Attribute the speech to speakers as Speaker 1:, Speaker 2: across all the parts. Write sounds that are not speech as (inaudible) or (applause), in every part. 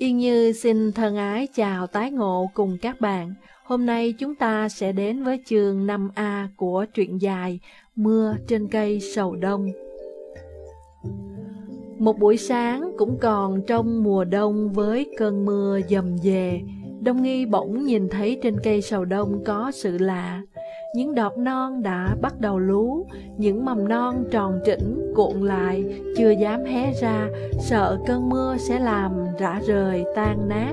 Speaker 1: Yên Như xin thân ái chào tái ngộ cùng các bạn. Hôm nay chúng ta sẽ đến với chương 5A của truyện dài Mưa trên cây sầu đông. Một buổi sáng cũng còn trong mùa đông với cơn mưa dầm về, Đông Nghi bỗng nhìn thấy trên cây sầu đông có sự lạ. Những đọt non đã bắt đầu lú, những mầm non tròn trĩnh cuộn lại, chưa dám hé ra, sợ cơn mưa sẽ làm rã rời tan nát.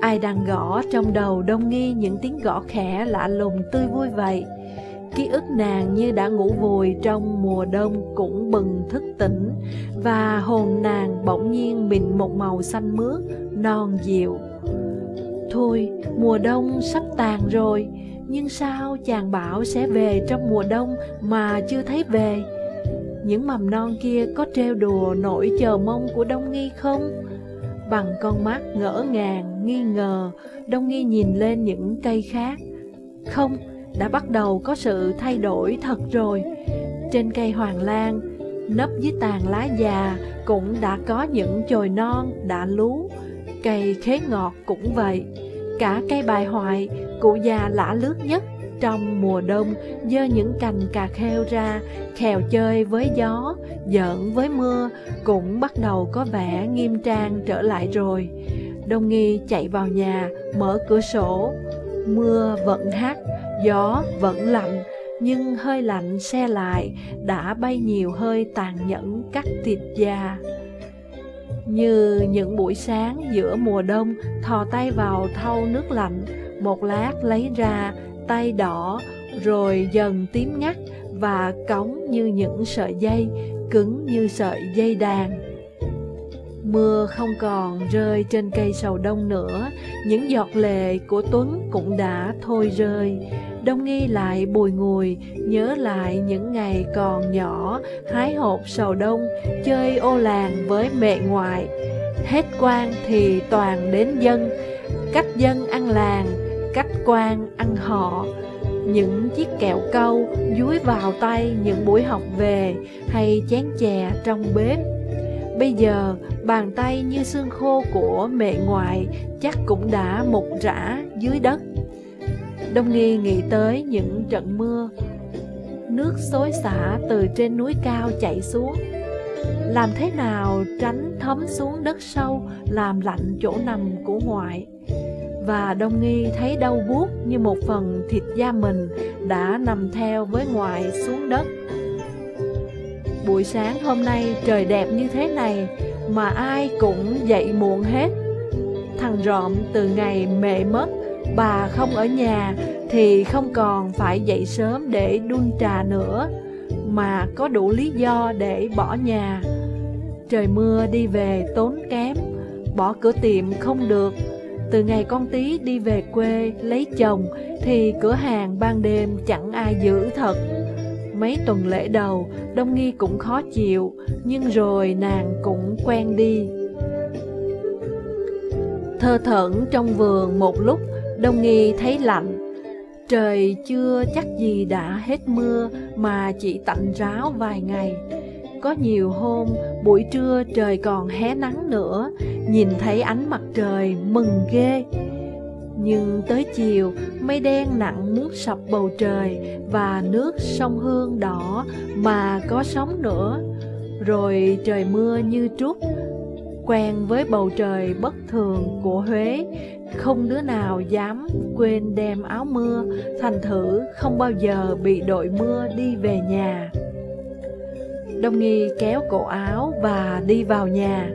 Speaker 1: Ai đang gõ trong đầu Đông Nghi những tiếng gõ khẽ lạ lùng tươi vui vậy? Ký ức nàng như đã ngủ vùi trong mùa đông cũng bừng thức tỉnh, và hồn nàng bỗng nhiên mịn một màu xanh mướt, non dịu. Thôi, mùa đông sắp tàn rồi, nhưng sao chàng bảo sẽ về trong mùa đông mà chưa thấy về? Những mầm non kia có treo đùa nỗi chờ mong của Đông Nghi không? Bằng con mắt ngỡ ngàng, nghi ngờ, Đông Nghi nhìn lên những cây khác. Không, đã bắt đầu có sự thay đổi thật rồi. Trên cây hoàng lan, nấp dưới tàn lá già cũng đã có những chồi non đã lú. Cây khế ngọt cũng vậy. Cả cây bài hoại, cụ già lã lướt nhất trong mùa đông dơ những cành cà kheo ra, khèo chơi với gió, giỡn với mưa, cũng bắt đầu có vẻ nghiêm trang trở lại rồi. Đông nghi chạy vào nhà, mở cửa sổ. Mưa vẫn hát, gió vẫn lạnh, nhưng hơi lạnh xe lại đã bay nhiều hơi tàn nhẫn cắt thịt da. Như những buổi sáng giữa mùa đông, thò tay vào thau nước lạnh, một lát lấy ra, tay đỏ, rồi dần tím ngắt và cống như những sợi dây, cứng như sợi dây đàn. Mưa không còn rơi trên cây sầu đông nữa, những giọt lệ của Tuấn cũng đã thôi rơi. Đông nghi lại bùi ngùi, nhớ lại những ngày còn nhỏ, hái hộp sầu đông, chơi ô làng với mẹ ngoại. Hết quan thì toàn đến dân, cách dân ăn làng, cách quan ăn họ. Những chiếc kẹo câu dúi vào tay những buổi học về hay chén chè trong bếp. Bây giờ, bàn tay như xương khô của mẹ ngoại chắc cũng đã mục rã dưới đất. Đông Nghi nghĩ tới những trận mưa Nước xối xả từ trên núi cao chảy xuống Làm thế nào tránh thấm xuống đất sâu Làm lạnh chỗ nằm của ngoại và Đông Nghi thấy đau buốt như một phần thịt da mình Đã nằm theo với ngoại xuống đất Buổi sáng hôm nay trời đẹp như thế này Mà ai cũng dậy muộn hết Thằng rộm từ ngày mẹ mất bà không ở nhà thì không còn phải dậy sớm để đun trà nữa, mà có đủ lý do để bỏ nhà. Trời mưa đi về tốn kém, bỏ cửa tiệm không được. Từ ngày con tí đi về quê lấy chồng thì cửa hàng ban đêm chẳng ai giữ thật. Mấy tuần lễ đầu, Đông Nghi cũng khó chịu, nhưng rồi nàng cũng quen đi. Thơ thẩn trong vườn một lúc, Đông nghi thấy lạnh Trời chưa chắc gì đã hết mưa Mà chỉ tạnh ráo vài ngày có nhiều hôm buổi trưa trời còn hé nắng nữa Nhìn thấy ánh mặt trời mừng ghê. Nhưng tới chiều mây đen nặng muốn sập bầu trời Và nước sông Hương đỏ mà có sóng nữa. Rồi trời mưa như trút Quen với bầu trời bất thường của Huế. Không đứa nào dám quên đem áo mưa, thành thử không bao giờ bị đội mưa đi về nhà. Đông Nghi kéo cổ áo và đi vào nhà.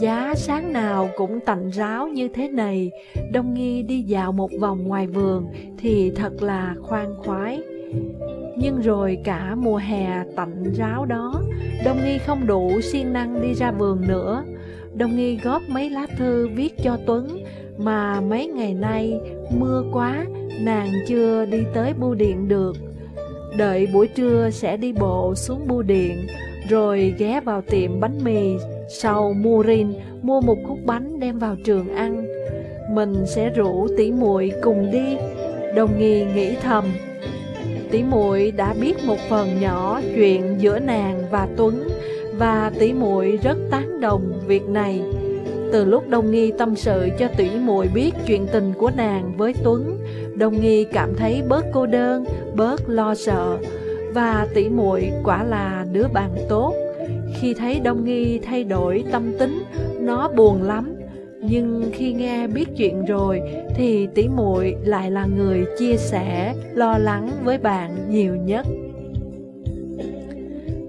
Speaker 1: Giá sáng nào cũng tạnh ráo như thế này, Đông Nghi đi dạo một vòng ngoài vườn thì thật là khoan khoái. Nhưng rồi cả mùa hè tạnh ráo đó, Đông Nghi không đủ siêng năng đi ra vườn nữa. Đông Nghi góp mấy lá thư viết cho Tuấn mà mấy ngày nay mưa quá nàng chưa đi tới bưu điện được. Đợi buổi trưa sẽ đi bộ xuống bưu điện, rồi ghé vào tiệm bánh mì sau mua rin mua một khúc bánh đem vào trường ăn. Mình sẽ rủ tỷ muội cùng đi. Đồng nghi nghĩ thầm. Tỷ muội đã biết một phần nhỏ chuyện giữa nàng và Tuấn và tỷ muội rất tán đồng việc này. Từ lúc Đông Nghi tâm sự cho tỷ muội biết chuyện tình của nàng với Tuấn, Đông Nghi cảm thấy bớt cô đơn, bớt lo sợ, và tỷ muội quả là đứa bạn tốt. Khi thấy Đông Nghi thay đổi tâm tính, nó buồn lắm. Nhưng khi nghe biết chuyện rồi thì tỷ muội lại là người chia sẻ, lo lắng với bạn nhiều nhất.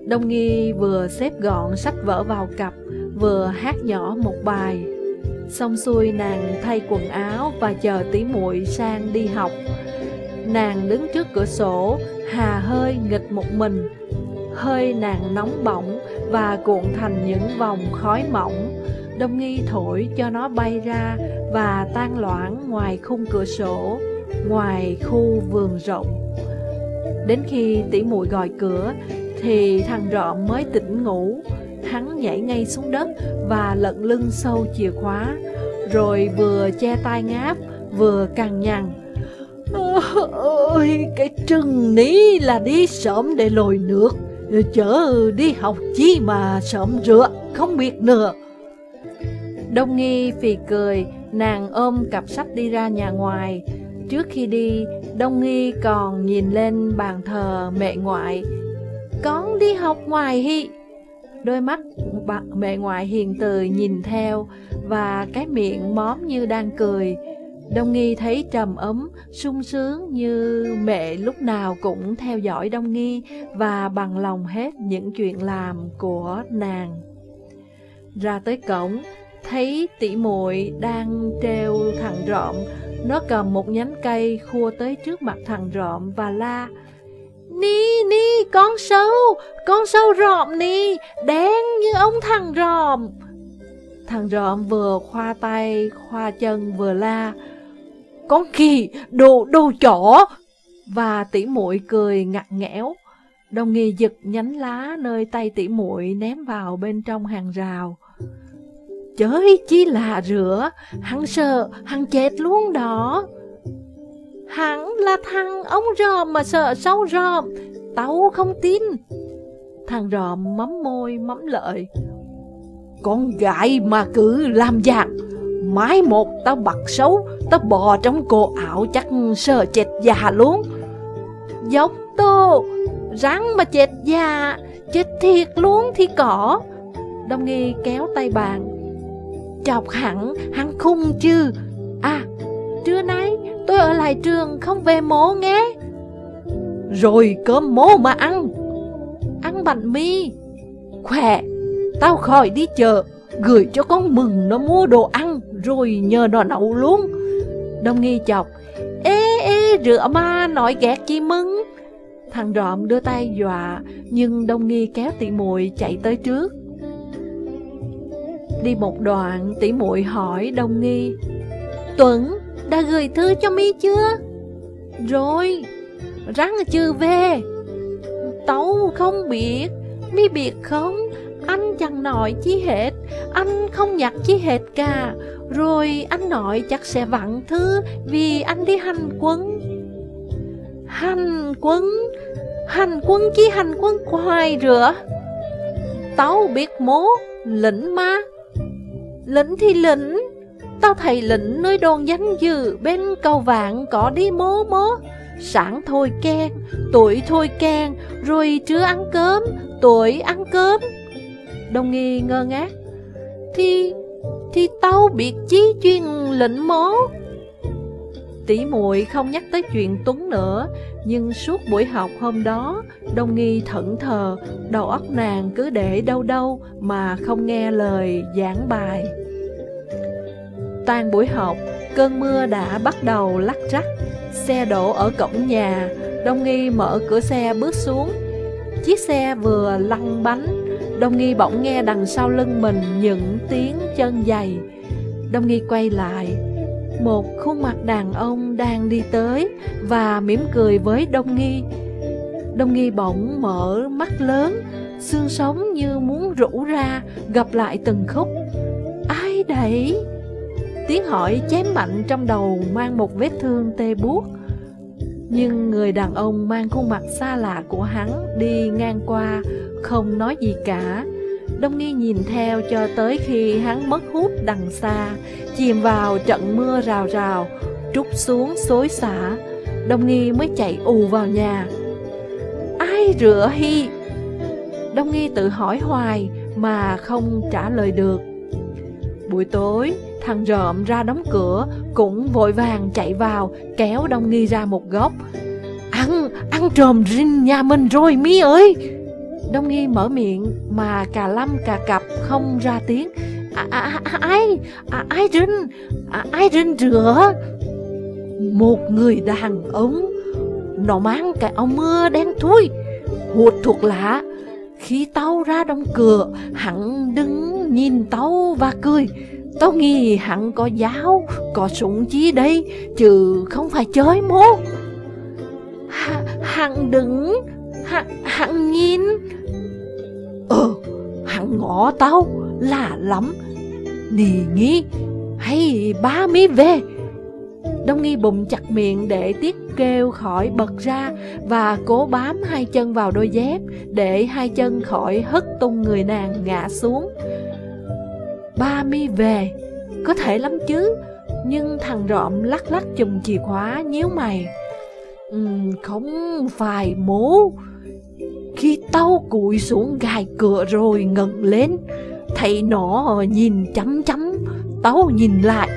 Speaker 1: Đông Nghi vừa xếp gọn sách vở vào cặp, vừa hát nhỏ một bài. Xong xuôi nàng thay quần áo và chờ tí muội sang đi học. Nàng đứng trước cửa sổ, hà hơi nghịch một mình. Hơi nàng nóng bỏng và cuộn thành những vòng khói mỏng. Đông nghi thổi cho nó bay ra và tan loãng ngoài khung cửa sổ, ngoài khu vườn rộng. Đến khi tỷ muội gọi cửa thì thằng rộm mới tỉnh ngủ Hắn nhảy ngay xuống đất và lận lưng sâu chìa khóa Rồi vừa che tai ngáp vừa cằn nhằn. Ôi, cái trừng ní là đi sớm để lồi nước Chở đi học chi mà sớm rửa, không biết nữa. Đông nghi phì cười, nàng ôm cặp sách đi ra nhà ngoài. Trước khi đi, Đông nghi còn nhìn lên bàn thờ mẹ ngoại. Con đi học ngoài hi Đôi mắt mẹ ngoại hiền từ nhìn theo Và cái miệng móm như đang cười Đông Nghi thấy trầm ấm, sung sướng như mẹ lúc nào cũng theo dõi Đông Nghi và bằng lòng hết những chuyện làm của nàng. Ra tới cổng, thấy tỷ muội đang treo thằng rộm, nó cầm một nhánh cây khua tới trước mặt thằng rộm và la Ni, ni, con sâu, con sâu rộm ni, đen như ông thằng rộm. Thằng rộm vừa khoa tay, khoa chân vừa la. Con kỳ, đồ, đồ chỏ Và tỉ muội cười ngặt nghẽo. Đồng nghi giật nhánh lá nơi tay tỉ muội ném vào bên trong hàng rào. Chới chi là rửa, hắn sợ, hắn chết luôn đó hẳn là thằng ông ròm mà sợ sâu ròm. Tao không tin. Thằng ròm mắm môi, mắm lợi. Con gái mà cứ làm giặc Mái một tao bật xấu, Tao bò trong cổ ảo chắc sợ chết già luôn. Dốc tô, Rắn mà chết già, Chết thiệt luôn thì cỏ Đông nghi kéo tay bàn Chọc hẳn, hắn khung chứ. À trưa nay tôi ở lại trường không về mố nghe. Rồi cơm mố mà ăn. Ăn bánh mì. Khỏe Tao khỏi đi chợ Gửi cho con mừng nó mua đồ ăn Rồi nhờ nó nấu luôn. Đông nghi chọc Ê ê rửa ma nói ghét chi mừng. Thằng rộm đưa tay dọa Nhưng Đông nghi kéo tỉ muội chạy tới trước. Đi một đoạn tỉ muội hỏi Đông nghi Tuấn đã gửi thư cho mi chưa? Rồi, rắn chưa về. Tấu không biết, mi biết không? Anh chẳng nói chi hết, anh không nhặt chi hết cả. Rồi anh nói chắc sẽ vặn thư vì anh đi hành quân. Hành quân? Hành quân chi hành quân hoài rửa? Tấu biết mố, lĩnh ma. Lĩnh thì lĩnh, Tao thầy lệnh nơi đồn danh dự bên cầu vạn có đi mố mố Sáng thôi khen, tuổi thôi khen rồi trưa ăn cơm, tuổi ăn cơm. Đồng nghi ngơ ngác Thì, thì tao biết chí chuyên lệnh mố Tỷ muội không nhắc tới chuyện Tuấn nữa Nhưng suốt buổi học hôm đó Đông nghi thẫn thờ Đầu óc nàng cứ để đâu đâu Mà không nghe lời giảng bài. Tan buổi học, cơn mưa đã bắt đầu lắc rắc. Xe đổ ở cổng nhà, Đông Nghi mở cửa xe bước xuống. Chiếc xe vừa lăn bánh, Đông Nghi bỗng nghe đằng sau lưng mình những tiếng chân giày. Đông Nghi quay lại, một khuôn mặt đàn ông đang đi tới và mỉm cười với Đông Nghi. Đông Nghi bỗng mở mắt lớn, xương sống như muốn rũ ra, gặp lại từng khúc. Ai đẩy? Tiếng hỏi chém mạnh trong đầu mang một vết thương tê buốt Nhưng người đàn ông mang khuôn mặt xa lạ của hắn đi ngang qua Không nói gì cả Đông Nghi nhìn theo cho tới khi hắn mất hút đằng xa, chìm vào trận mưa rào rào, trút xuống xối xả. Đông Nghi mới chạy ù vào nhà. Ai rửa Hy? Đông Nghi tự hỏi hoài mà không trả lời được. Buổi tối, thằng rợm ra đóng cửa, cũng vội vàng chạy vào, kéo Đông Nghi ra một góc. Ăn, ăn trồm rinh nhà mình rồi mi ơi! Đông Nghi mở miệng mà cà lâm cà cặp không ra tiếng. À, à, à, à, ai, à, ai rinh, à, ai rinh rửa? Một người đàn ông, nó mang cái áo mưa đen thui, hụt thuộc lạ. Khi tao ra đóng cửa, hắn đứng nhìn tao và cười. Tao nghĩ hắn có giáo, có súng chí đây, chứ không phải chơi mô. Hắn đứng, hắn, nhìn. Ờ, hắn ngõ tao, lạ lắm. Nì nghĩ, hay ba mi về. Đông nghi bụng chặt miệng để tiết kêu khỏi bật ra và cố bám hai chân vào đôi dép để hai chân khỏi hất tung người nàng ngã xuống. Ba mi về, có thể lắm chứ, nhưng thằng rộm lắc lắc chùm chìa khóa nhíu mày. Uhm, không phải mố. Khi tao cụi xuống gài cửa rồi ngẩng lên, thấy nó nhìn chấm chấm, tao nhìn lại,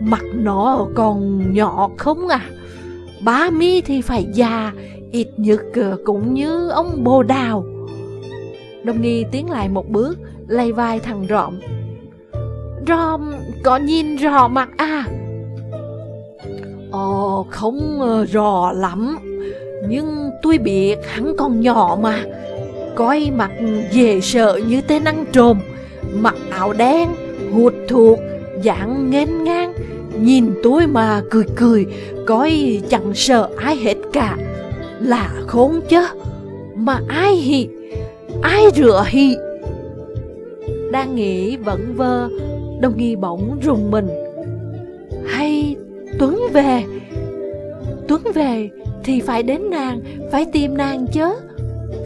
Speaker 1: mặt nó còn nhỏ không à. Ba mi thì phải già, ít nhất ờ, cũng như ông bồ đào. Đông nghi tiến lại một bước, lay vai thằng rộm. Rom có nhìn rõ mặt à? Ồ, không ờ, rõ lắm, nhưng tôi biết hắn còn nhỏ mà. Coi mặt dễ sợ như tên ăn trồm mặc áo đen, hụt thuộc, dạng nghênh ngang, nhìn tôi mà cười cười, coi chẳng sợ ai hết cả. Là khốn chứ, mà ai hị, ai rửa hị. Đang nghĩ vẫn vơ, đồng nghi bỗng rùng mình. Hay Tuấn về Tuấn về thì phải đến nàng, phải tìm nàng chứ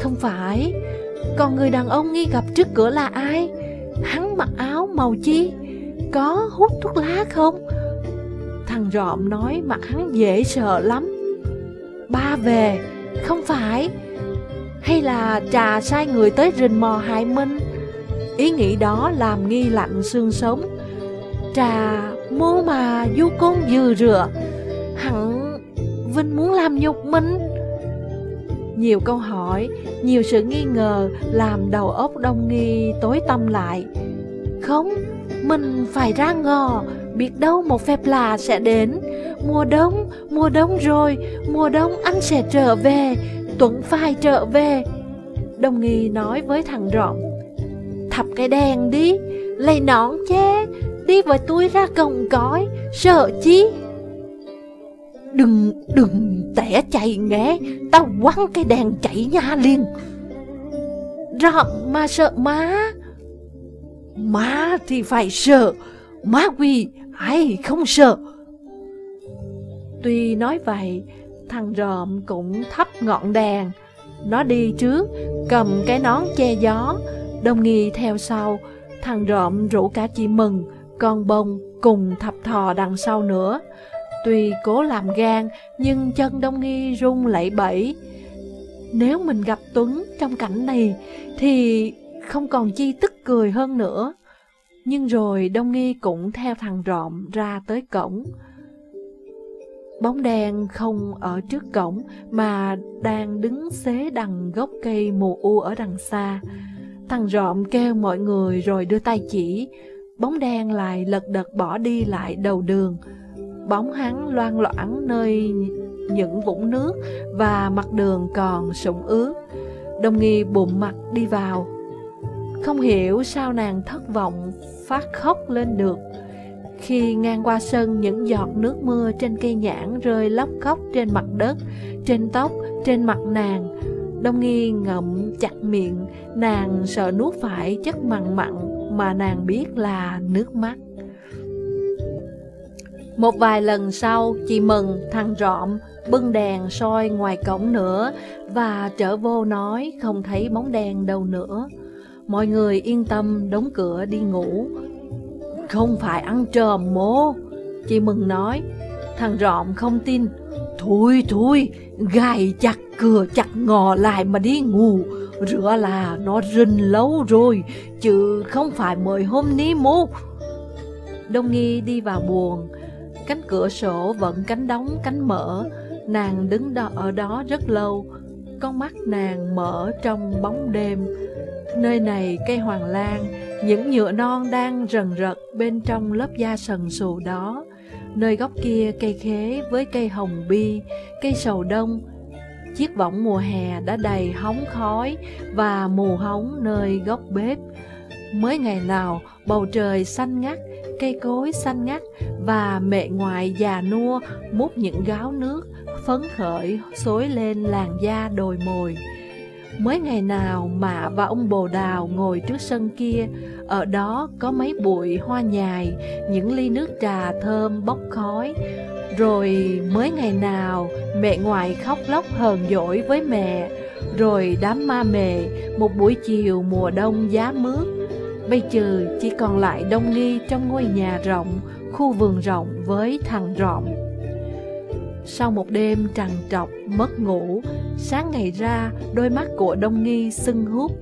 Speaker 1: Không phải Còn người đàn ông nghi gặp trước cửa là ai? Hắn mặc áo màu chi? Có hút thuốc lá không? Thằng rộm nói mặt hắn dễ sợ lắm Ba về Không phải Hay là trà sai người tới rình mò hại Minh Ý nghĩ đó làm nghi lạnh xương sống. Trà mô mà du côn dừ rửa Hẳn Vinh muốn làm nhục mình. Nhiều câu hỏi, Nhiều sự nghi ngờ Làm đầu óc đông nghi tối tâm lại. Không, Mình phải ra ngò, Biết đâu một phép lạ sẽ đến. Mùa đông Mùa đông rồi, Mùa đông anh sẽ trở về Tuấn phải trở về. Đông nghi nói với thằng rộm Thập cái đèn đi. Lấy nón che Đi với tôi ra cổng cõi Sợ chi? Đừng, đừng tẻ chạy nghe Tao quăng cái đèn chạy nha liền. Rậm mà sợ má. Má thì phải sợ Má quỳ ai không sợ? Tuy nói vậy Thằng rộm cũng thắp ngọn đèn. Nó đi trước Cầm cái nón che gió Đông nghi theo sau. Thằng rộm rủ cả chị Mừng, Con bông cùng thập thò đằng sau nữa. Tuy cố làm gan, Nhưng chân Đông Nghi run lẩy bẩy. Nếu mình gặp Tuấn trong cảnh này, Thì không còn chi tức cười hơn nữa. Nhưng rồi Đông Nghi cũng theo thằng rộm ra tới cổng. Bóng đen không ở trước cổng, Mà đang đứng xế đằng gốc cây mù u ở đằng xa. Thằng rộm kêu mọi người rồi đưa tay chỉ. Bóng đen lại lật đật bỏ đi lại đầu đường. Bóng hắn loan loãng nơi những vũng nước Và mặt đường còn sũng ướt. Đồng nghi bụng mặt đi vào. Không hiểu sao nàng thất vọng phát khóc lên được. Khi ngang qua sân những giọt nước mưa trên cây nhãn rơi lóc khóc trên mặt đất Trên tóc, trên mặt nàng. Đông nghi ngậm chặt miệng, Nàng sợ nuốt phải chất mặn mặn Mà nàng biết là nước mắt. Một vài lần sau, Chị Mừng, thằng Rọm Bưng đèn soi ngoài cổng nữa Và trở vô nói Không thấy bóng đèn đâu nữa. Mọi người yên tâm, đóng cửa đi ngủ. Không phải ăn trộm mô Chị Mừng nói. Thằng Rọm không tin. Thôi thôi, Gài chặt cửa chặt ngò lại mà đi ngủ. Rửa là nó rình lâu rồi, Chứ không phải mới hôm ní mô. Đông Nghi đi vào buồn Cánh cửa sổ vẫn cánh đóng, cánh mở. Nàng đứng đó, ở đó rất lâu. Con mắt nàng mở trong bóng đêm. Nơi này cây hoàng lan, Những nhựa non đang rần rật bên trong lớp da sần sù đó. Nơi góc kia cây khế với cây hồng bi, Cây sầu đông. Chiếc võng mùa hè đã đầy hóng khói Và mù hóng nơi góc bếp. Mới ngày nào, bầu trời xanh ngắt, Cây cối xanh ngắt Và mẹ ngoại già nua múc những gáo nước Phấn khởi xối lên làn da đồi mồi. Mới ngày nào mạ và ông bồ đào ngồi trước sân kia, Ở đó có mấy bụi hoa nhài, Những ly nước trà thơm bốc khói. Rồi mới ngày nào, mẹ ngoại khóc lóc hờn dỗi với mẹ. Rồi đám ma mề, một buổi chiều mùa đông giá mướt. Bây giờ chỉ còn lại đông nghi trong ngôi nhà rộng, Khu vườn rộng với thằng rộng sau một đêm trằn trọc, mất ngủ, sáng ngày ra, đôi mắt của Đông Nghi sưng húp.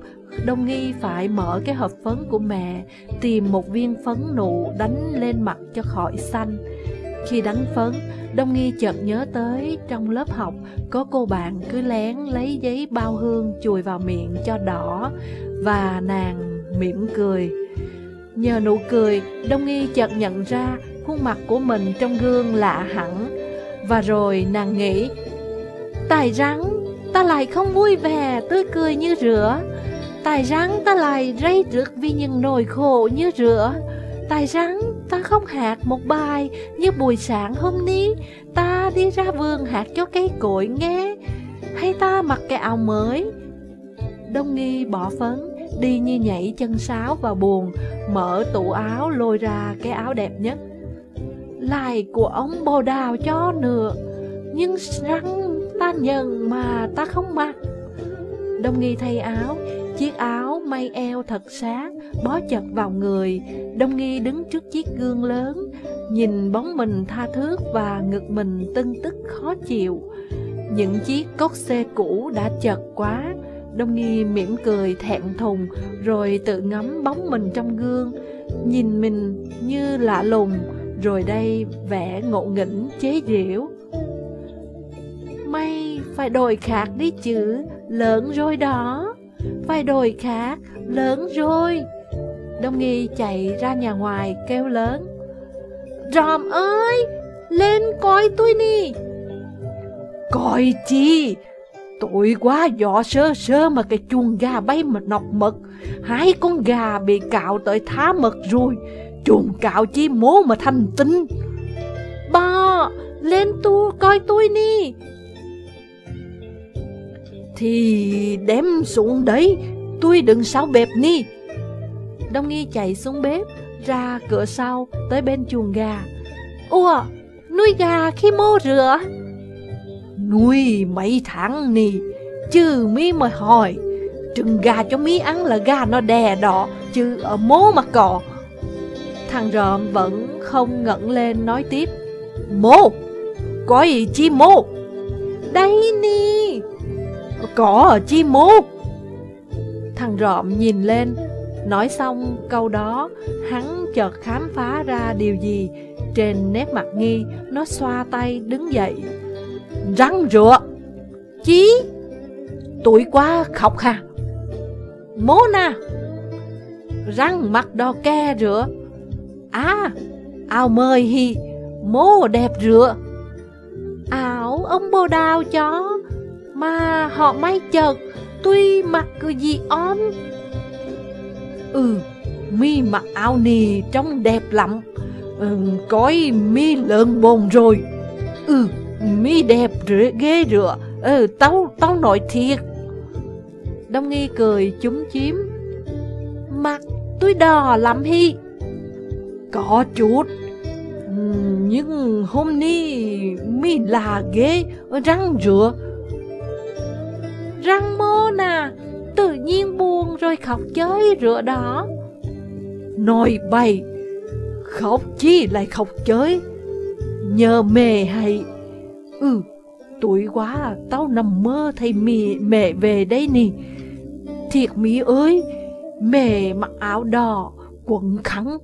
Speaker 1: Đông Nghi phải mở cái hộp phấn của mẹ, tìm một viên phấn nụ đánh lên mặt cho khỏi xanh. Khi đánh phấn, Đông Nghi chợt nhớ tới trong lớp học có cô bạn cứ lén lấy giấy bao hương chùi vào miệng cho đỏ và nàng mỉm cười. Nhờ nụ cười, Đông Nghi chợt nhận ra khuôn mặt của mình trong gương lạ hẳn và rồi nàng nghĩ, Tài rắn, ta lại không vui vẻ, tươi cười như rửa. Tài rắn, ta lại rây rực vì những nỗi khổ như rửa. Tài rắn, ta không hạt một bài như buổi sáng hôm ní. Ta đi ra vườn hạt cho cây cội nghe. Hay ta mặc cái áo mới? Đông nghi bỏ phấn, Đi như nhảy chân sáo vào buồn, Mở tủ áo lôi ra cái áo đẹp nhất lại của ông bồ đào cho nữa. Nhưng răng ta nhận mà ta không mặc. Đông nghi thay áo, Chiếc áo may eo thật sáng, Bó chặt vào người. Đông nghi đứng trước chiếc gương lớn, Nhìn bóng mình tha thước Và ngực mình tưng tức khó chịu. Những chiếc cốc xe cũ đã chật quá. Đông nghi mỉm cười thẹn thùng, Rồi tự ngắm bóng mình trong gương. Nhìn mình như lạ lùng rồi đây, vẻ ngộ nghĩnh, chế giễu. Mày phải đổi khác đi chứ, Lớn rồi đó. Phải đổi khác, Lớn rồi. Đông nghi chạy ra nhà ngoài kêu lớn. Ròm ơi, Lên coi tôi nè. Coi chi? Tội quá dọ sơ sơ mà cái chuồng gà bay mà nọc mật Hai con gà bị cạo tới thá mật rồi chuồng cạo chi mố mà thành tinh Ba, lên tu coi tôi đi. Thì đem xuống đấy, tôi đừng sao bẹp ni. Đông Nghi chạy xuống bếp, ra cửa sau, tới bên chuồng gà. Ủa, nuôi gà khi mô rửa? Nuôi mấy tháng nì, chứ mi mà hỏi. Trừng gà cho mi ăn là gà nó đè đỏ, chứ ở mố mà cỏ Thằng rộm vẫn không ngẩng lên nói tiếp. Mô Có gì chi mô? Đây nè. Có chi mô? Thằng rộm nhìn lên Nói xong câu đó Hắn chợt khám phá ra điều gì. Trên nét mặt nghi Nó xoa tay đứng dậy. Răng rửa. Chí. Tuổi quá khóc ha. Mô nà Răng mặt đo ke rửa À, ao mời hi, mô đẹp rửa. Áo ông bồ đào cho, mà họ may chợt, tuy mặc cứ gì ôm Ừ, mi mặc áo nì trông đẹp lắm, ừ, coi mi lợn bồn rồi. Ừ, mi đẹp rửa, ghê rửa, ừ, tao, tao nói thiệt. Đông nghi cười chúng chiếm, mặt tôi đỏ lắm hi. Có chút Nhưng hôm nay mi là ghế Răng rửa Răng mô nà Tự nhiên buồn rồi khóc chơi rửa đó.
Speaker 2: Nói bày, khóc chi lại khóc chơi, nhờ mẹ hay. Ừ, tuổi quá, tao nằm mơ thấy mẹ, mẹ về đây nè. Thiệt mỹ ơi, mẹ mặc áo đỏ, quần khăn.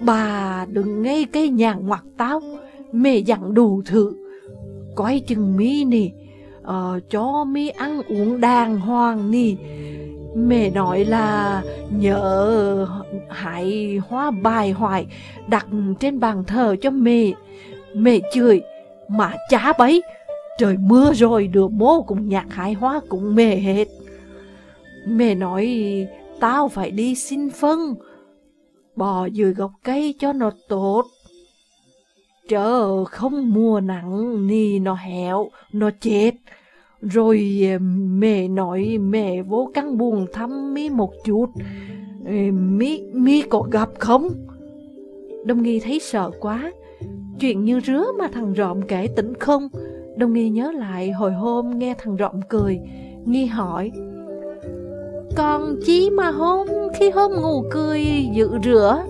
Speaker 2: Bà đừng nghe cái nhàng ngoặt tao, mẹ dặn đủ thử. Coi chừng mi nè, uh, ờ, cho mi ăn uống đàng hoàng nè. Mẹ nói là nhớ hãy hoa bài hoài đặt trên bàn thờ cho mẹ. Mẹ chửi, mà chá bấy, trời mưa rồi đưa mô cùng nhạc hại hoa cũng mẹ hết. Mẹ nói tao phải đi xin phân, bò dưới gốc cây cho nó tốt. Chờ không mùa nắng ni nó héo nó chết. Rồi ờ, mẹ nói mẹ vô căn buồn thăm mi một chút. Ờ, mi, mi có gặp không? Đông Nghi thấy sợ quá. Chuyện như rứa mà thằng rộm kể tỉnh không? Đông Nghi nhớ lại hồi hôm nghe thằng rộm cười. Nghi hỏi. Còn chí mà hôm khi hôm ngủ cười dự rửa.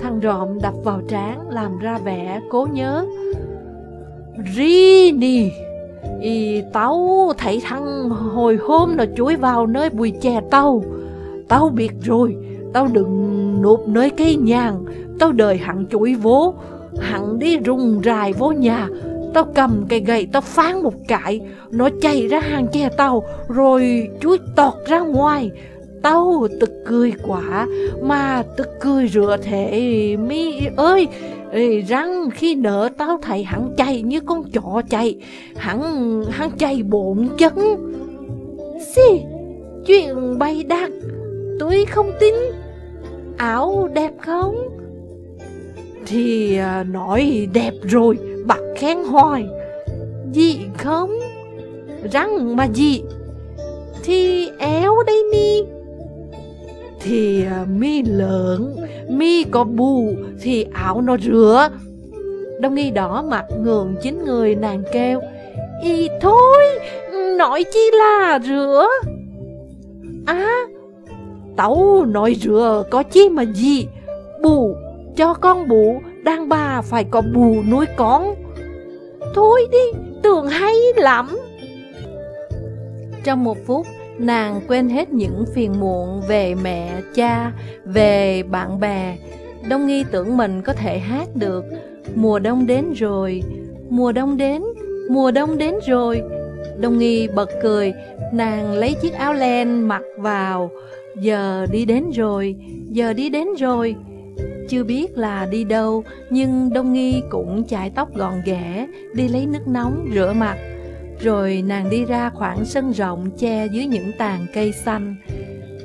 Speaker 2: Thằng rộm đập vào trán làm ra vẻ cố nhớ. Ri nì, Y tao thấy thằng hồi hôm nó chuối vào nơi bùi chè tao Tao biết rồi, Tao đừng nộp nơi cây nhàng. Tao đợi hẳn chuối vô hẳn đi rung rài vô nhà. Tao cầm cây gậy, tao phán một cãi Nó chạy ra hàng che tao, Rồi chuối tọt ra ngoài. Tao tức cười quá, Mà tức cười rửa thể mi ơi Răng khi nợ tao thấy hắn chạy như con chó chạy, Hắn hắn chạy bộn chân. Xì, Chuyện bay đặc Tôi không tin. Áo đẹp không? Thì à, nói đẹp rồi Bạc khen hoài. Dị không? Răng mà dị Thì éo đây mi. Thì à, mi lớn, mi có bù thì áo nó rửa. Đông nghi đỏ mặt ngường chính người nàng kêu, Y thôi, nói chi là rửa. À, tấu nói rửa có chi mà gì, bù, cho con bù, đàn bà phải có bù nuôi con. Thôi đi, tưởng hay lắm. Trong một phút, Nàng quên hết những phiền muộn về mẹ, cha, về bạn bè. Đông nghi tưởng mình có thể hát được. Mùa đông đến rồi, mùa đông đến, mùa đông đến rồi. Đông nghi bật cười, nàng lấy chiếc áo len mặc vào. Giờ đi đến rồi, giờ đi đến rồi. Chưa biết là đi đâu, nhưng Đông Nghi cũng chải tóc gọn ghẽ, đi lấy nước nóng rửa mặt. Rồi nàng đi ra khoảng sân rộng che dưới những tàn cây xanh.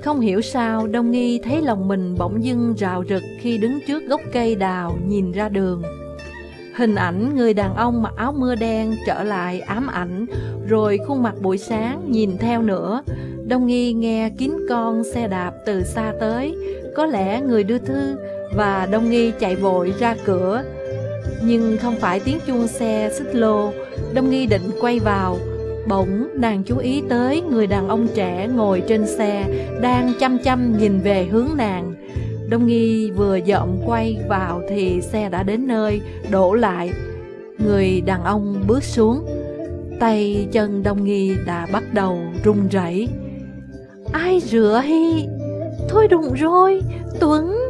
Speaker 2: Không hiểu sao Đông Nghi thấy lòng mình bỗng dưng rạo rực khi đứng trước gốc cây đào nhìn ra đường. Hình ảnh người đàn ông mặc áo mưa đen trở lại ám ảnh, rồi khuôn mặt buổi sáng nhìn theo nữa. Đông Nghi nghe kín con xe đạp từ xa tới, có lẽ người đưa thư, và Đông Nghi chạy vội ra cửa. Nhưng không phải tiếng chuông xe xích lô, Đông Nghi định quay vào Bỗng nàng chú ý tới người đàn ông trẻ ngồi trên xe Đang chăm chăm nhìn về hướng nàng Đông Nghi vừa dậm quay vào thì xe đã đến nơi, đổ lại Người đàn ông bước xuống Tay chân Đông Nghi đã bắt đầu run rẩy. Ai rửa hi? Thôi đụng rồi, Tuấn, Tuấn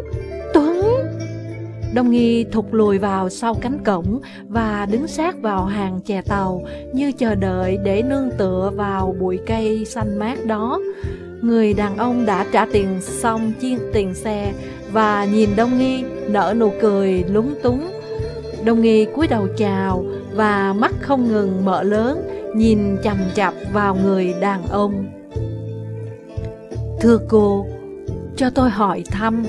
Speaker 2: Đông Nghi thụt lùi vào sau cánh cổng và đứng sát vào hàng chè tàu như chờ đợi để nương tựa vào bụi cây xanh mát đó. Người đàn ông đã trả tiền xong chiên tiền xe và nhìn Đông Nghi nở nụ cười lúng túng. Đông Nghi cúi đầu chào và mắt không ngừng mở lớn nhìn chằm chặp vào người đàn ông. Thưa cô, cho tôi hỏi thăm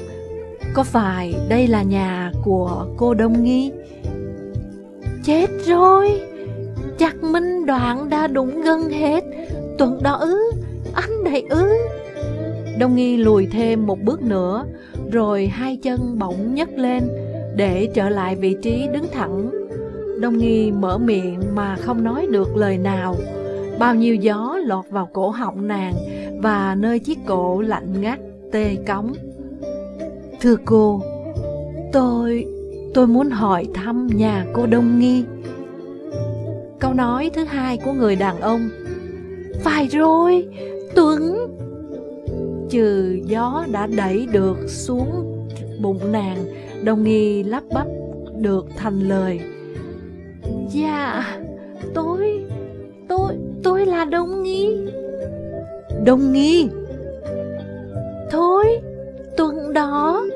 Speaker 2: có phải đây là nhà của cô Đông Nghi? Chết rồi! Chắc Minh Đoạn đã đúng gần hết Tuần đó ư, anh đây ư Đông Nghi lùi thêm một bước nữa Rồi hai chân bỗng nhấc lên Để trở lại vị trí đứng thẳng Đông Nghi mở miệng mà không nói được lời nào Bao nhiêu gió lọt vào cổ họng nàng
Speaker 1: và nơi chiếc cổ lạnh ngắt tê cống. Thưa cô, tôi... tôi muốn hỏi thăm nhà cô Đông Nghi. Câu nói thứ hai của người đàn ông Phải rồi, Tuấn. Trừ gió đã đẩy được xuống bụng nàng Đông Nghi lắp bắp được thành lời. Dạ, tôi, tôi, tôi là Đông Nghi. Đông Nghi? Thôi, Tuấn đó,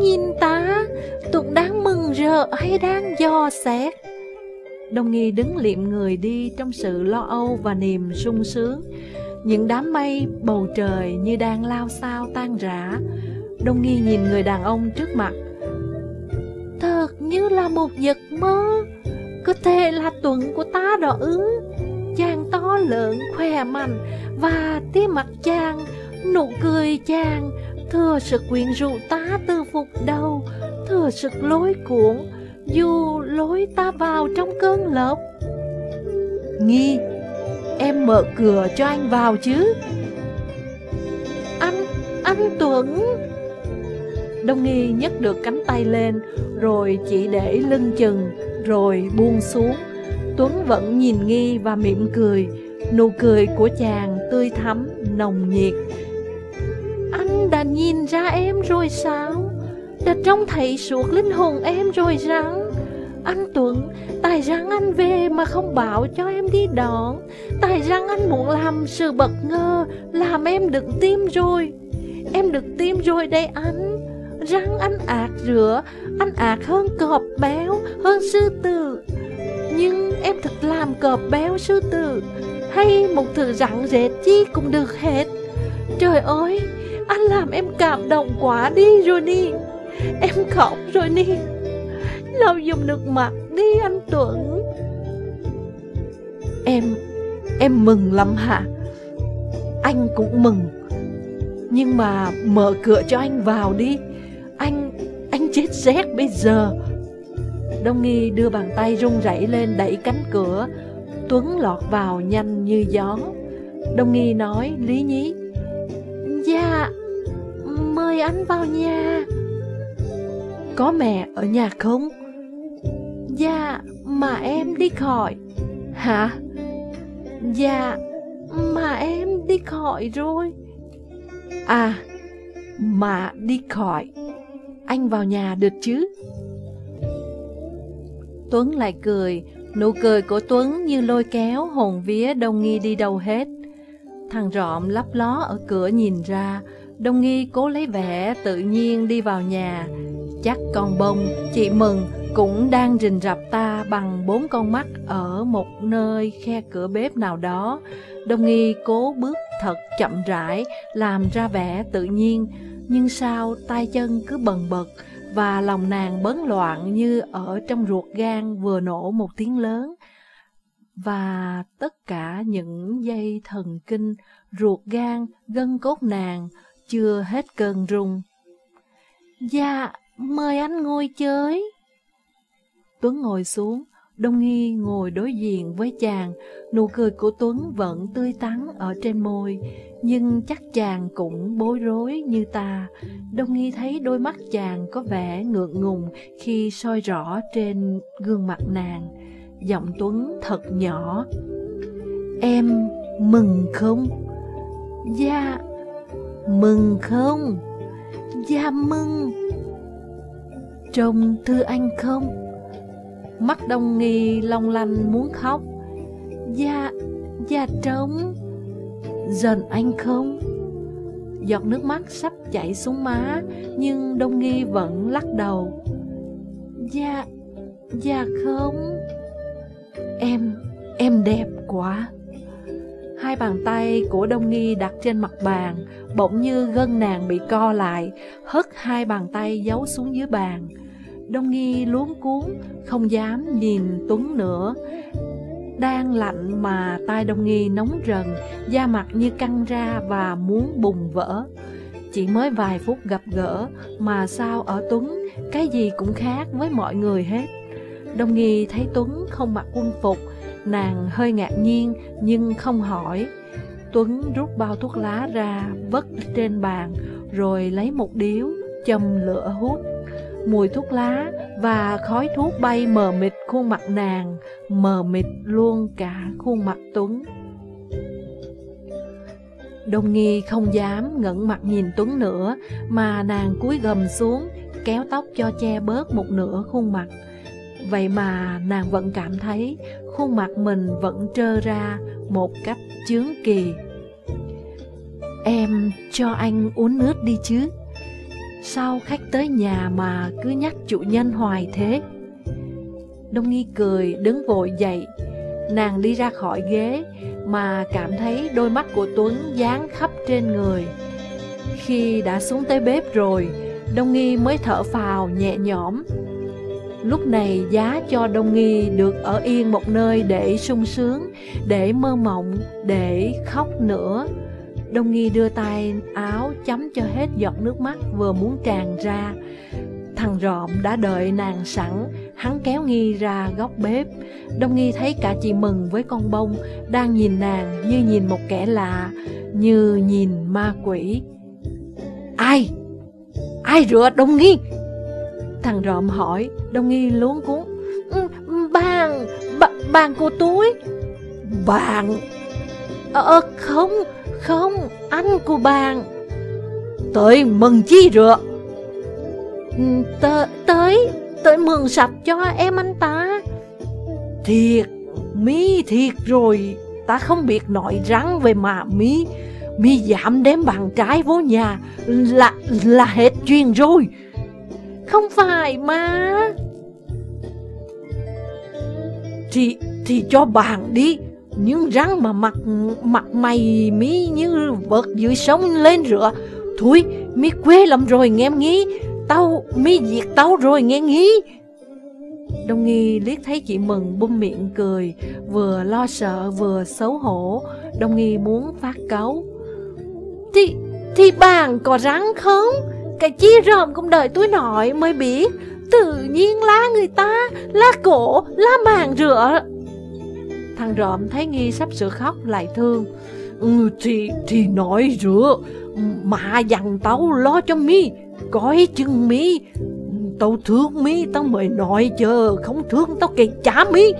Speaker 1: nhìn ta, Tuấn đang mừng rỡ hay đang dò xét? Đông Nghi đứng liệm người đi trong sự lo âu và niềm sung sướng. Những đám mây bầu trời như đang lao sao tan rã. Đông Nghi nhìn người đàn ông trước mặt. Thật như là một giấc mơ. Có thể là tuần của ta đó ư? Chàng to lớn, khỏe mạnh Và tiếng mặt chàng, nụ cười chàng Thừa sự quyến rũ ta từ phục đầu Thừa sự lối cuốn Dù lối ta vào trong cơn lốc Nghi Em mở cửa cho anh vào chứ. Anh, anh Tuấn. Đông Nghi nhấc được cánh tay lên, rồi chỉ để lưng chừng, rồi buông xuống. Tuấn vẫn nhìn Nghi và mỉm cười, nụ cười của chàng tươi thắm, nồng nhiệt. Đã nhìn ra em rồi sao? Đã trông thấy suốt linh hồn em rồi rằng Anh Tuấn, tại rằng anh về mà không bảo cho em đi đón. Tại rằng anh muốn làm sự bất ngờ, làm em được tim rồi. Em được tim rồi đây anh. Răng anh ạt rửa Anh ạt hơn cọp béo Hơn sư tử. Nhưng em thật làm cọp béo sư tử. Hay một thứ rắn rệt chi cũng được hết. Trời ơi anh làm em cảm động quá đi Johnny. Em khóc rồi đi Lau dùng nước mặt đi anh Tuấn. Em Em mừng lắm hả? Anh cũng mừng. Nhưng mà mở cửa cho anh vào đi. Anh, anh chết rét bây giờ. Đông Nghi đưa bàn tay run rẩy lên đẩy cánh cửa. Tuấn lọt vào nhanh như gió. Đông Nghi nói lý nhí. Dạ, mời anh vào nhà Có mẹ ở nhà không? Dạ, mà em đi khỏi Hả? Dạ, mà em đi khỏi rồi À, mà đi khỏi anh vào nhà được chứ? Tuấn lại cười, nụ cười của Tuấn như lôi kéo hồn vía Đông Nghi đi đâu hết. Thằng rọm lấp ló ở cửa nhìn ra, Đông Nghi cố lấy vẻ tự nhiên đi vào nhà. Chắc con bông, chị Mừng cũng đang rình rập ta bằng bốn con mắt ở một nơi khe cửa bếp nào đó. Đông Nghi cố bước thật chậm rãi, làm ra vẻ tự nhiên, nhưng sao tay chân cứ bần bật và lòng nàng bấn loạn như ở trong ruột gan vừa nổ một tiếng lớn. Và tất cả những dây thần kinh, ruột gan, gân cốt nàng chưa hết cơn rung. Dạ, mời anh ngồi chơi. Tuấn ngồi xuống, Đông Nghi ngồi đối diện với chàng, nụ cười của Tuấn vẫn tươi tắn ở trên môi, nhưng chắc chàng cũng bối rối như ta. Đông Nghi thấy đôi mắt chàng có vẻ ngượng ngùng khi soi rõ trên gương mặt nàng. Giọng Tuấn thật nhỏ. Em mừng không? Dạ, mừng không? Dạ mừng. Trông thư anh không? Mắt Đông Nghi long lanh muốn khóc. Dạ, dạ trống giận anh không? Giọt nước mắt sắp chảy xuống má, nhưng Đông Nghi vẫn lắc đầu. Dạ, dạ không. Em, em đẹp quá. Hai bàn tay của Đông Nghi đặt trên mặt bàn, bỗng như gân nàng bị co lại, hất hai bàn tay giấu xuống dưới bàn. Đông Nghi luống cuốn, không dám nhìn Tuấn nữa. Đang lạnh mà tay Đông Nghi nóng rần, da mặt như căng ra và muốn bùng vỡ. Chỉ mới vài phút gặp gỡ mà sao ở Tuấn cái gì cũng khác với mọi người hết. Đông Nghi thấy Tuấn không mặc quân phục, nàng hơi ngạc nhiên nhưng không hỏi. Tuấn rút bao thuốc lá ra, vất trên bàn, rồi lấy một điếu, châm lửa hút. Mùi thuốc lá và khói thuốc bay mờ mịt khuôn mặt nàng, mờ mịt luôn cả khuôn mặt Tuấn. Đông Nghi không dám ngẩng mặt nhìn Tuấn nữa, mà nàng cúi gầm xuống, kéo tóc cho che bớt một nửa khuôn mặt. Vậy mà nàng vẫn cảm thấy khuôn mặt mình vẫn trơ ra một cách chướng kỳ. Em cho anh uống nước đi chứ. Sao khách tới nhà mà cứ nhắc chủ nhân hoài thế? Đông Nghi cười đứng vội dậy, nàng đi ra khỏi ghế mà cảm thấy đôi mắt của Tuấn dán khắp trên người. Khi đã xuống tới bếp rồi, Đông Nghi mới thở phào nhẹ nhõm. Lúc này giá cho Đông Nghi được ở yên một nơi để sung sướng, để mơ mộng, để khóc nữa. Đông Nghi đưa tay áo chấm cho hết giọt nước mắt vừa muốn tràn ra. Thằng Rọm đã đợi nàng sẵn, hắn kéo Nghi ra góc bếp. Đông Nghi thấy cả chị Mừng với con bông đang nhìn nàng như nhìn một kẻ lạ, như nhìn ma quỷ. Ai? Ai rửa Đông Nghi? Thằng rộm hỏi, Đông Nghi luống cuốn. Ừ, bàn, bàn cô túi. Bàn? Ờ, ờ, không, không, anh của bàn. Tới mừng chi rửa? Ừ, tới, tới, tới mừng sạch cho em anh ta. Thiệt, mi thiệt rồi, ta không biết nói rắn về mà mi. Mi giảm đem bàn trái vô nhà là là hết chuyện rồi. Không phải mà. Thì thì cho bạn đi. Nhưng răng mà mặt mặt mày mi như vật dưới sông lên rửa. Thôi, mi quê lắm rồi nghe em nghĩ. Tao mi diệt tao rồi nghe nghĩ. Đông Nghi liếc thấy chị Mừng bung miệng cười, vừa lo sợ vừa xấu hổ. Đông Nghi muốn phát cấu. Thì, thì bạn có rắn không? Cái chi ròm cũng đợi tôi nói mới biết. Tự nhiên la người ta La cổ, la màng rửa. Thằng rộm thấy Nghi sắp sửa khóc lại thương. Ừ thì, thì nói rửa. Mà dặn tao lo cho mi. Coi chừng mi. Tao thương mi Tao mới nói chờ. Không thương tao kệ trả mi.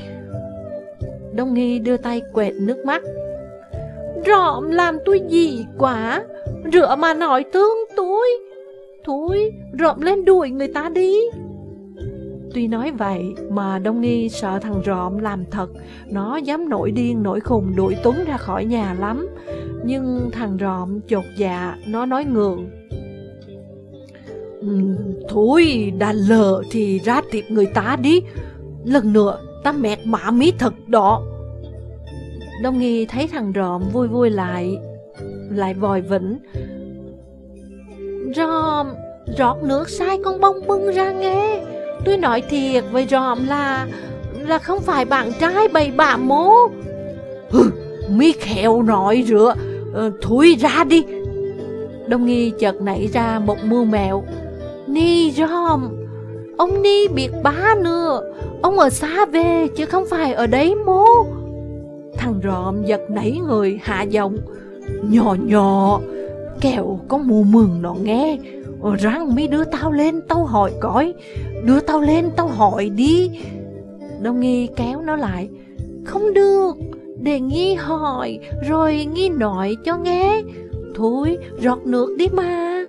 Speaker 1: Đông Nghi đưa tay quẹt nước mắt. Rộm làm tôi gì quá? Rửa mà nói thương tôi. Thôi, rộm lên đuổi người ta đi. Tuy nói vậy mà Đông Nghi sợ thằng rộm làm thật. Nó dám nổi điên nổi khùng đuổi Tuấn ra khỏi nhà lắm. Nhưng thằng rộm chột dạ Nó nói ngượng. Ừ, thôi đã lờ thì ra tiệp người ta đi. Lần nữa ta mẹt mã mí thật đó. Đông Nghi thấy thằng rộm vui vui lại Lại vòi vĩnh. Ròm, rót nước sai con bông bưng ra nghe. Tôi nói thiệt với Ròm là Là không phải bạn trai bày bạ mố. Hừ, mi khéo nói rửa ờ, Thôi ra đi. Đông Nghi chợt nảy ra một mưu mẹo. Ni Ròm Ông Ni biết bá nữa. Ông ở xa về chứ không phải ở đấy mố Thằng Ròm giật nảy người hạ giọng. Nhỏ nhỏ Kẹo, có mù mừng nó nghe. Ờ, Răng mới đưa tao lên, tao hỏi coi Đưa tao lên, tao hỏi đi. Đông Nghi kéo nó lại. Không được, Để Nghi hỏi, Rồi Nghi nói cho nghe. Thôi, rót nước đi mà.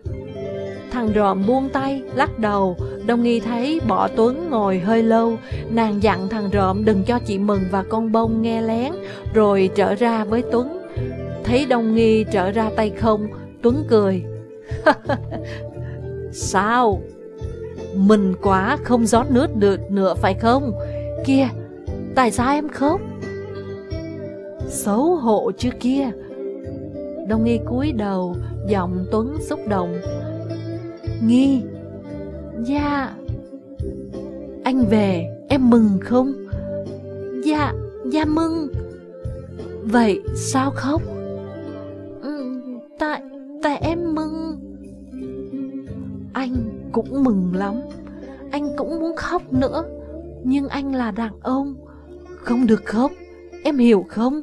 Speaker 1: Thằng ròm buông tay, Lắc đầu. Đông Nghi thấy bỏ Tuấn ngồi hơi lâu. Nàng dặn thằng ròm đừng cho chị Mừng và con bông nghe lén, Rồi trở ra với Tuấn. Thấy Đông Nghi trở ra tay không Tuấn cười. (laughs) Sao? Mình quá không rót nước được nữa phải không? Kia, tại sao em khóc? Xấu hổ chứ kia. Đông Nghi cúi đầu, giọng Tuấn xúc động. Nghi, dạ, anh về, em mừng không? Dạ, dạ mừng. Vậy sao khóc? Ừ, tại Tại em mừng. Anh cũng mừng lắm. Anh cũng muốn khóc nữa. Nhưng anh là đàn ông. Không được khóc. Em hiểu không?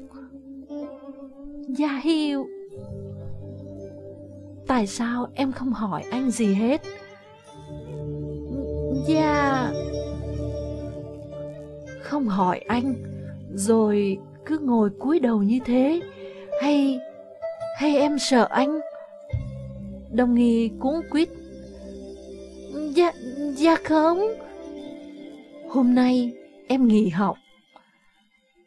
Speaker 1: Gia hiểu Tại sao em không hỏi anh gì hết? Gia. Không hỏi anh. Rồi cứ ngồi cúi đầu như thế. Hay Hay em sợ anh? Đông nghi cuốn quýt Dạ Dạ không. Hôm nay em nghỉ học.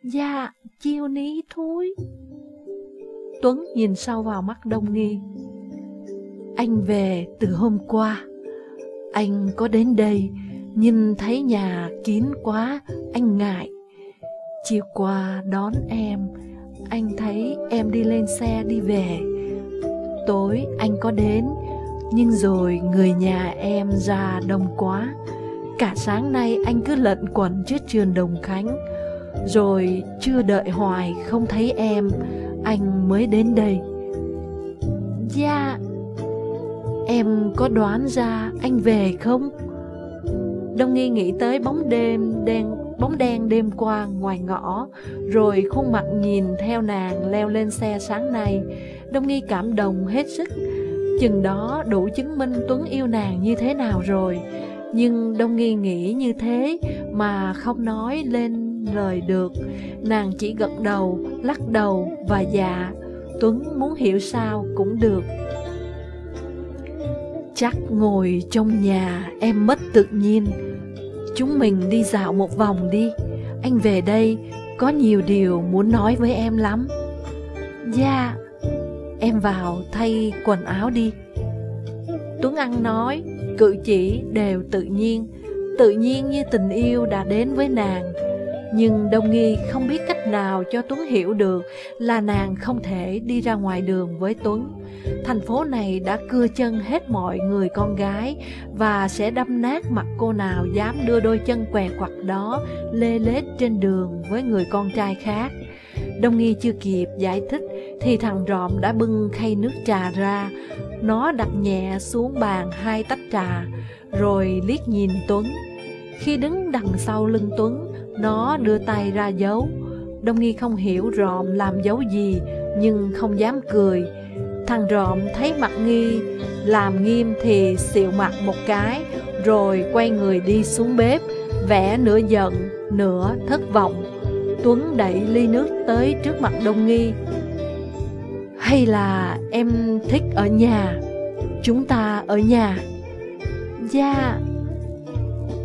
Speaker 1: Dạ chiều ní thôi. Tuấn nhìn sâu vào mắt Đông Nghi. Anh về từ hôm qua. Anh có đến đây, Nhìn thấy nhà kín quá, Anh ngại. Chiều qua đón em, Anh thấy em đi lên xe đi về. Tối anh có đến. Nhưng rồi người nhà em ra đông quá. Cả sáng nay anh cứ lận quẩn trước trường Đồng Khánh. Rồi chưa đợi hoài không thấy em, Anh mới đến đây. Dạ Em có đoán ra anh về không? Đông nghi nghĩ tới bóng đêm đen, bóng đen đêm qua ngoài ngõ, Rồi khuôn mặt nhìn theo nàng leo lên xe sáng nay. Đông nghi cảm động hết sức. Chừng đó đủ chứng minh Tuấn yêu nàng như thế nào rồi. Nhưng Đông nghi nghĩ như thế mà không nói lên lời được. Nàng chỉ gật đầu, lắc đầu và dạ Tuấn muốn hiểu sao cũng được. Chắc ngồi trong nhà em mất tự nhiên. Chúng mình đi dạo một vòng đi. Anh về đây có nhiều điều muốn nói với em lắm. Dạ Em vào thay quần áo đi Tuấn Anh nói Cự chỉ đều tự nhiên Tự nhiên như tình yêu đã đến với nàng nhưng Đông Nghi không biết cách nào cho Tuấn hiểu được là nàng không thể đi ra ngoài đường với Tuấn. Thành phố này đã cưa chân hết mọi người con gái và sẽ đâm nát mặt cô nào dám đưa đôi chân què quặt đó lê lết trên đường với người con trai khác. Đông Nghi chưa kịp giải thích thì thằng ròm đã bưng khay nước trà ra. Nó đặt nhẹ xuống bàn hai tách trà, rồi liếc nhìn Tuấn. Khi đứng đằng sau lưng Tuấn, nó đưa tay ra dấu Đông nghi không hiểu rộm làm dấu gì Nhưng không dám cười Thằng rộm thấy mặt nghi Làm nghiêm thì xịu mặt một cái Rồi quay người đi xuống bếp Vẽ nửa giận Nửa thất vọng Tuấn đẩy ly nước tới trước mặt Đông Nghi hay là em thích ở nhà Chúng ta ở nhà Dạ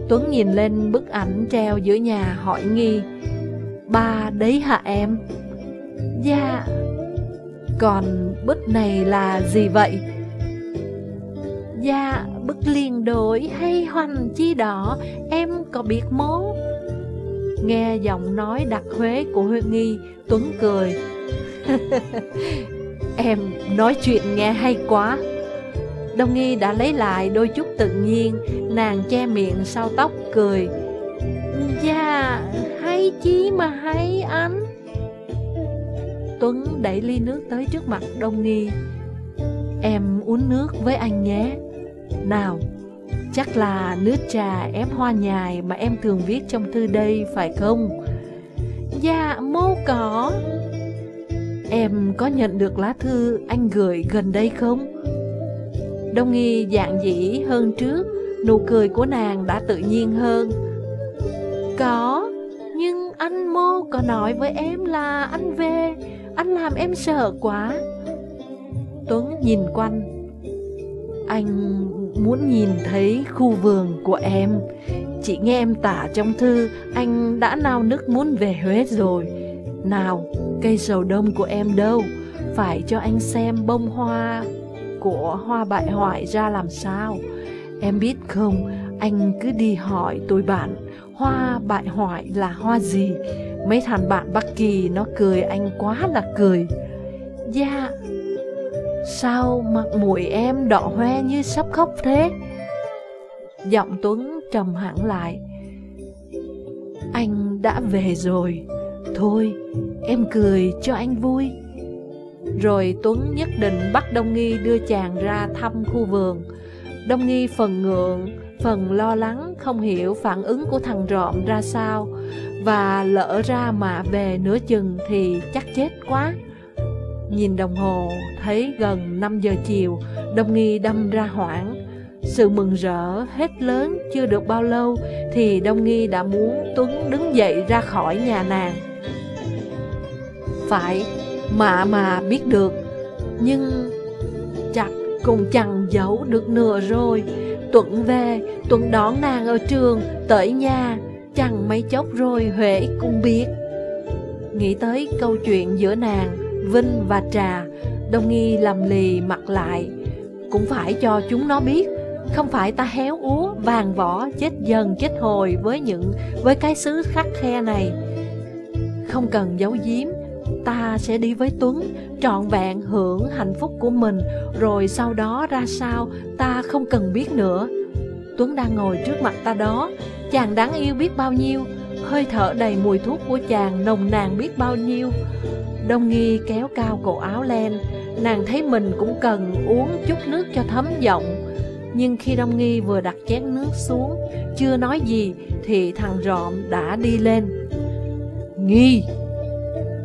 Speaker 1: Tuấn nhìn lên bức ảnh treo giữa nhà hỏi nghi Ba đấy hả em? Dạ Còn bức này là gì vậy? Dạ bức liền đổi hay hoành chi đỏ Em có biết món Nghe giọng nói đặc Huế của Huệ Nghi, Tuấn cười. (laughs) Em nói chuyện nghe hay quá. Đông Nghi đã lấy lại đôi chút tự nhiên, Nàng che miệng sau tóc cười. Dạ hay chí mà hay anh. Tuấn đẩy ly nước tới trước mặt Đông Nghi. Em uống nước với anh nhé. Nào, Chắc là nước trà ép hoa nhài mà em thường viết trong thư đây, phải không? Dạ mô có Em có nhận được lá thư anh gửi gần đây không? Đông nghi dạng dĩ hơn trước Nụ cười của nàng đã tự nhiên hơn. Có Nhưng anh mô có nói với em là anh về Anh làm em sợ quá. Tuấn nhìn quanh. Anh muốn nhìn thấy khu vườn của em. Chị nghe em tả trong thư Anh đã nao nức muốn về Huế rồi. Nào, cây sầu đông của em đâu? Phải cho anh xem bông hoa của hoa bại hoại ra làm sao. Em biết không, anh cứ đi hỏi tôi bạn Hoa bại hoại là hoa gì? Mấy thằng bạn Bắc Kỳ nó cười anh quá là cười. Dạ Sao mặt mũi em đỏ hoe như sắp khóc thế? Giọng Tuấn trầm hẳn lại. Anh đã về rồi. Thôi em cười cho anh vui rồi Tuấn nhất định bắt Đông Nghi đưa chàng ra thăm khu vườn Đông Nghi phần ngượng, phần lo lắng không hiểu phản ứng của thằng rộm ra sao Và lỡ ra mà về nửa chừng thì chắc chết quá Nhìn đồng hồ, thấy gần 5 giờ chiều, Đông Nghi đâm ra hoảng. Sự mừng rỡ hết lớn chưa được bao lâu thì Đông Nghi đã muốn Tuấn đứng dậy ra khỏi nhà nàng. Phải, mạ mà biết được, nhưng chặt cũng chẳng giấu được nửa rồi. Tuấn về, Tuấn đón nàng ở trường, tới nhà, chẳng mấy chốc rồi Huệ cũng biết. Nghĩ tới câu chuyện giữa nàng, Vinh và Trà, Đông Nghi lầm lì mặt lại. Cũng phải cho chúng nó biết, không phải ta héo úa, vàng vỏ, chết dần chết hồi với những với cái xứ khắc khe này. Không cần giấu giếm, ta sẽ đi với Tuấn, trọn vẹn hưởng hạnh phúc của mình, rồi sau đó ra sao ta không cần biết nữa. Tuấn đang ngồi trước mặt ta đó, chàng đáng yêu biết bao nhiêu, hơi thở đầy mùi thuốc của chàng nồng nàn biết bao nhiêu. Đông nghi kéo cao cổ áo len, nàng thấy mình cũng cần uống chút nước cho thấm giọng. Nhưng khi Đông nghi vừa đặt chén nước xuống, chưa nói gì thì thằng rộm đã đi lên. Nghi,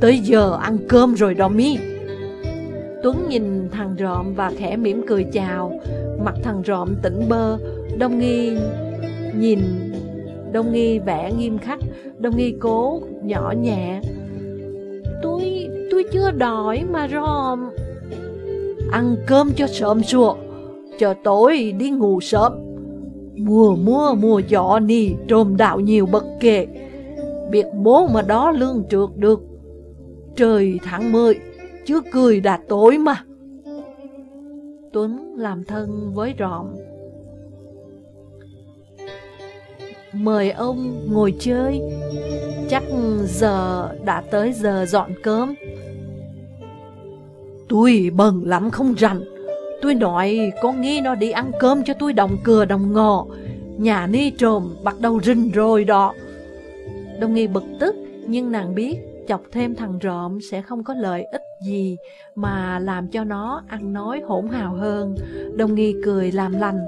Speaker 1: tới giờ ăn cơm rồi đó mi. Tuấn nhìn thằng rộm và khẽ mỉm cười chào, mặt thằng rộm tỉnh bơ, Đông nghi nhìn Đông nghi vẻ nghiêm khắc, Đông nghi cố nhỏ nhẹ. Tôi, tôi chưa đói mà ròm. Ăn cơm cho sớm sủa, chờ tối đi ngủ sớm. Mùa mưa mùa gió nì, trồm đạo nhiều bất kể. Biệt bố mà đó lương trượt được. Trời tháng mười, chứ cười đã tối mà. Tuấn làm thân với ròm Mời ông ngồi chơi. Chắc giờ đã tới giờ dọn cơm. Tôi bận lắm không rảnh. Tôi nói con nghi nó đi ăn cơm cho tôi đồng cửa đồng ngò. Nhà ni trồm bắt đầu rình rồi đó. Đông nghi bực tức Nhưng nàng biết chọc thêm thằng rộm sẽ không có lợi ích gì Mà làm cho nó ăn nói hỗn hào hơn. Đông nghi cười làm lành.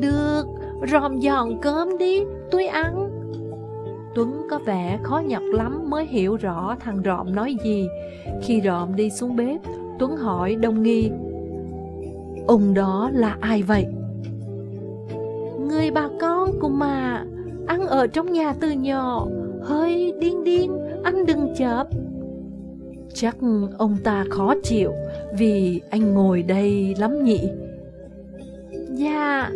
Speaker 1: Được Ròm giòn cơm đi, tôi ăn. Tuấn có vẻ khó nhọc lắm mới hiểu rõ thằng Rộm nói gì. Khi Rộm đi xuống bếp, Tuấn hỏi Đông Nghi Ông đó là ai vậy? Người bà con của mà Ăn ở trong nhà từ nhỏ Hơi điên điên, anh đừng chớp Chắc ông ta khó chịu Vì anh ngồi đây lắm nhỉ? Dạ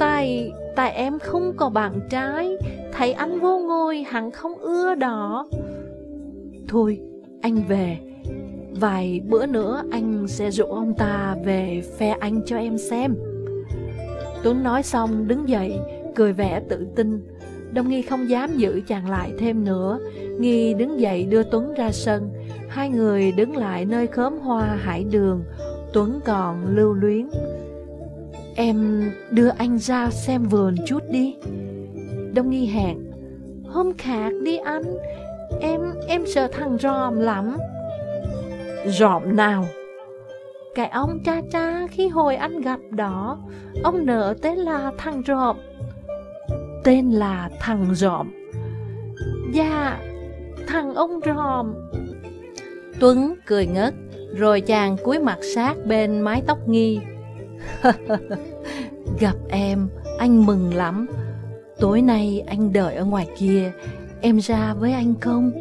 Speaker 1: Tại, tại em không có bạn trai. Thấy anh vô ngồi hẳn không ưa đó. Thôi, anh về. Vài bữa nữa anh sẽ dụ ông ta về phe anh cho em xem. Tuấn nói xong đứng dậy, cười vẻ tự tin. Đông Nghi không dám giữ chàng lại thêm nữa. Nghi đứng dậy đưa Tuấn ra sân. Hai người đứng lại nơi khóm hoa hải đường. Tuấn còn lưu luyến. Em đưa anh ra xem vườn chút đi. Đông nghi hẹn. Hôm khác đi anh. Em, em sợ thằng ròm lắm. Ròm nào? Cái ông cha cha khi hồi anh gặp đó Ông nợ tên là thằng ròm Tên là thằng ròm. Dạ Thằng ông ròm.
Speaker 2: Tuấn cười ngất Rồi chàng cúi mặt sát bên mái tóc nghi. (laughs) Gặp em, anh mừng lắm. Tối nay anh đợi ở ngoài kia Em ra với anh không?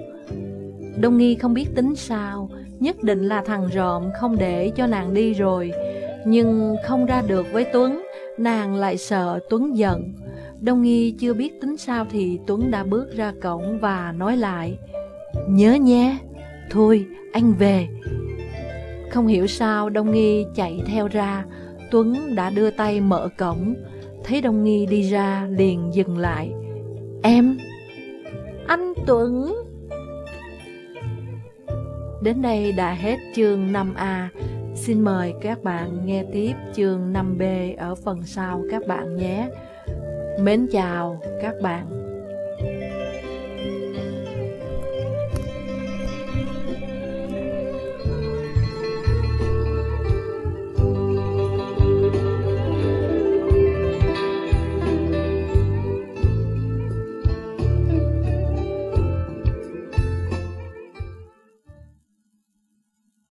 Speaker 2: Đông Nghi không biết tính sao Nhất định là thằng ròm không để cho nàng đi rồi. Nhưng không ra được với Tuấn Nàng lại sợ Tuấn giận. Đông Nghi chưa biết tính sao thì Tuấn đã bước ra cổng và nói lại Nhớ nhé, thôi anh về. Không hiểu sao Đông Nghi chạy theo ra Tuấn đã đưa tay mở cổng Thấy Đông Nghi đi ra liền dừng lại. Em Anh Tuấn. Đến đây đã hết chương 5A Xin mời các bạn nghe tiếp chương 5B ở phần sau các bạn nhé. Mến chào các bạn.